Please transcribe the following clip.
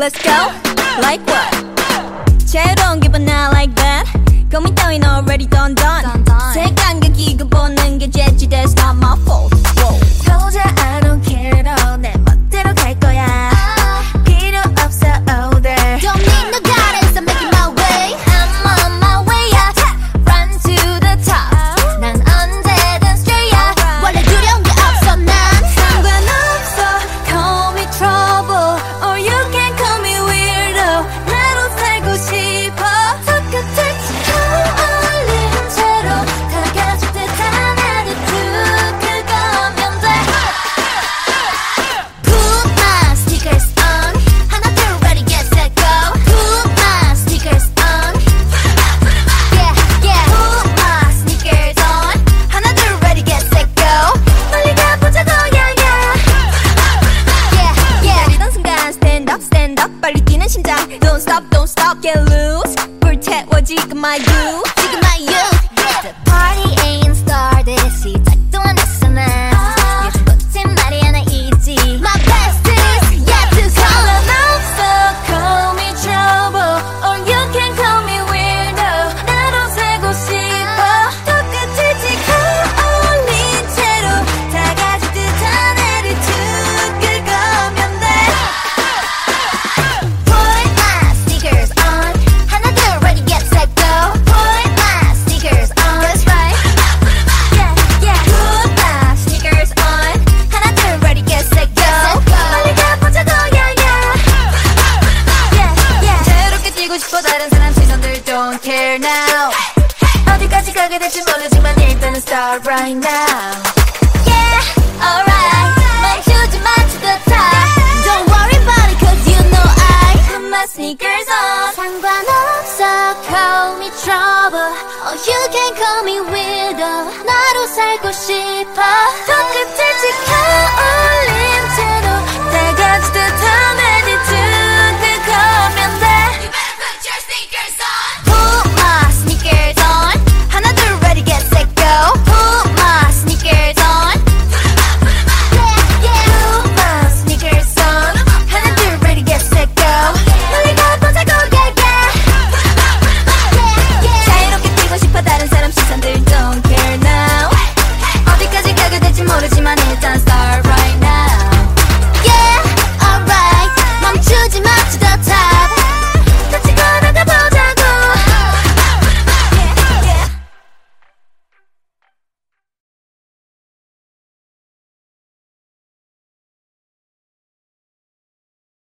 Let's go. Like what? Chat don't give a not like that. Coming down already. Don't get loose. 불태워 지금 my you 지금 my you. The party ain't 어떻게 될지 모르지만 일단은 start right now. Yeah, alright. 멈추지 마, it's the good Don't worry about it cause you know I Put my sneakers on. 상관없어, call me trouble. Oh, you can call me weirdo. 나로 살고 싶어. 더 끝에